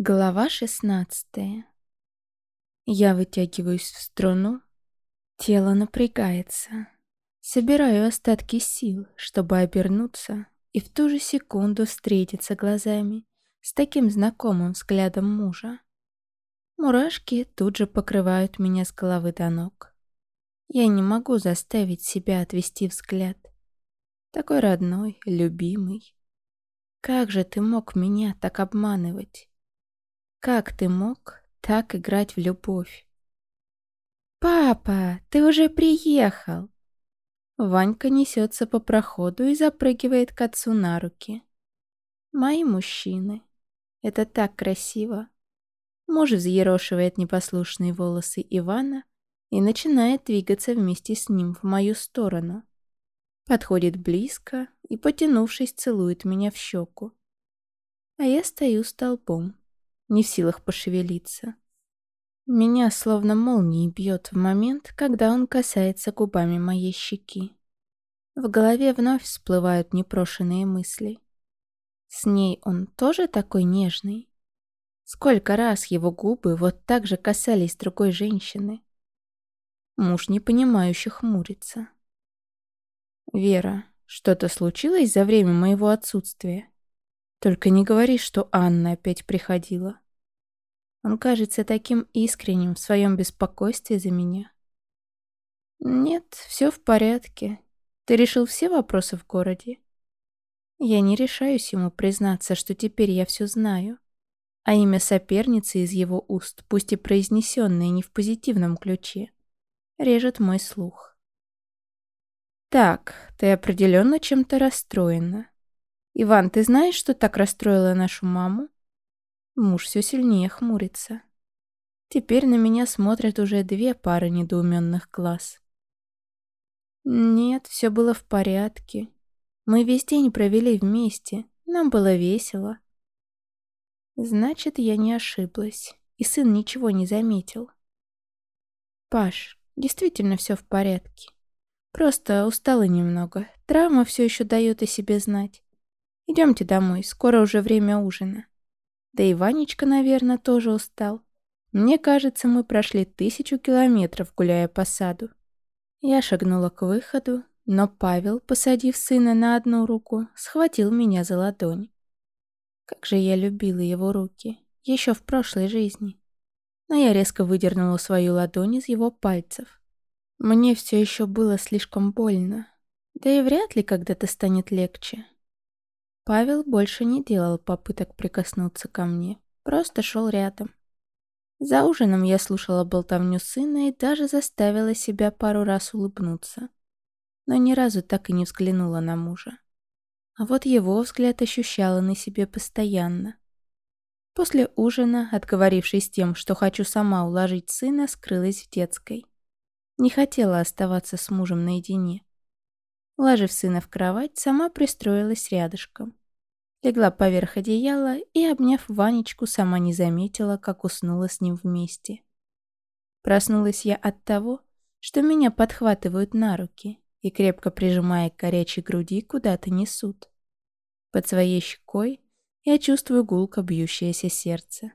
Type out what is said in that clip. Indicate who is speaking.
Speaker 1: Глава шестнадцатая. Я вытягиваюсь в струну, тело напрягается. Собираю остатки сил, чтобы обернуться и в ту же секунду встретиться глазами с таким знакомым взглядом мужа. Мурашки тут же покрывают меня с головы до ног. Я не могу заставить себя отвести взгляд. Такой родной, любимый. Как же ты мог меня так обманывать? Как ты мог так играть в любовь? «Папа, ты уже приехал!» Ванька несется по проходу и запрыгивает к отцу на руки. Мои мужчины. Это так красиво. Муж взъерошивает непослушные волосы Ивана и начинает двигаться вместе с ним в мою сторону. Подходит близко и, потянувшись, целует меня в щеку. А я стою столбом, не в силах пошевелиться. Меня словно молнией бьет в момент, когда он касается губами моей щеки. В голове вновь всплывают непрошенные мысли. С ней он тоже такой нежный? Сколько раз его губы вот так же касались другой женщины? Муж непонимающе хмурится. «Вера, что-то случилось за время моего отсутствия?» Только не говори, что Анна опять приходила. Он кажется таким искренним в своем беспокойстве за меня. Нет, все в порядке. Ты решил все вопросы в городе? Я не решаюсь ему признаться, что теперь я все знаю. А имя соперницы из его уст, пусть и произнесенное не в позитивном ключе, режет мой слух. Так, ты определенно чем-то расстроена. «Иван, ты знаешь, что так расстроило нашу маму?» Муж все сильнее хмурится. Теперь на меня смотрят уже две пары недоуменных глаз. Нет, все было в порядке. Мы весь день провели вместе. Нам было весело. Значит, я не ошиблась. И сын ничего не заметил. Паш, действительно все в порядке. Просто устала немного. Травма все еще дает о себе знать. Идемте домой, скоро уже время ужина. Да и Ванечка, наверное, тоже устал. Мне кажется, мы прошли тысячу километров, гуляя по саду. Я шагнула к выходу, но Павел, посадив сына на одну руку, схватил меня за ладонь. Как же я любила его руки, еще в прошлой жизни. Но я резко выдернула свою ладонь из его пальцев. Мне все еще было слишком больно. Да и вряд ли когда-то станет легче. Павел больше не делал попыток прикоснуться ко мне, просто шел рядом. За ужином я слушала болтовню сына и даже заставила себя пару раз улыбнуться. Но ни разу так и не взглянула на мужа. А вот его взгляд ощущала на себе постоянно. После ужина, отговорившись тем, что хочу сама уложить сына, скрылась в детской. Не хотела оставаться с мужем наедине. Уложив сына в кровать, сама пристроилась рядышком. Легла поверх одеяла и, обняв Ванечку, сама не заметила, как уснула с ним вместе. Проснулась я от того, что меня подхватывают на руки и, крепко прижимая к горячей груди, куда-то несут. Под своей щекой я чувствую гулко бьющееся сердце.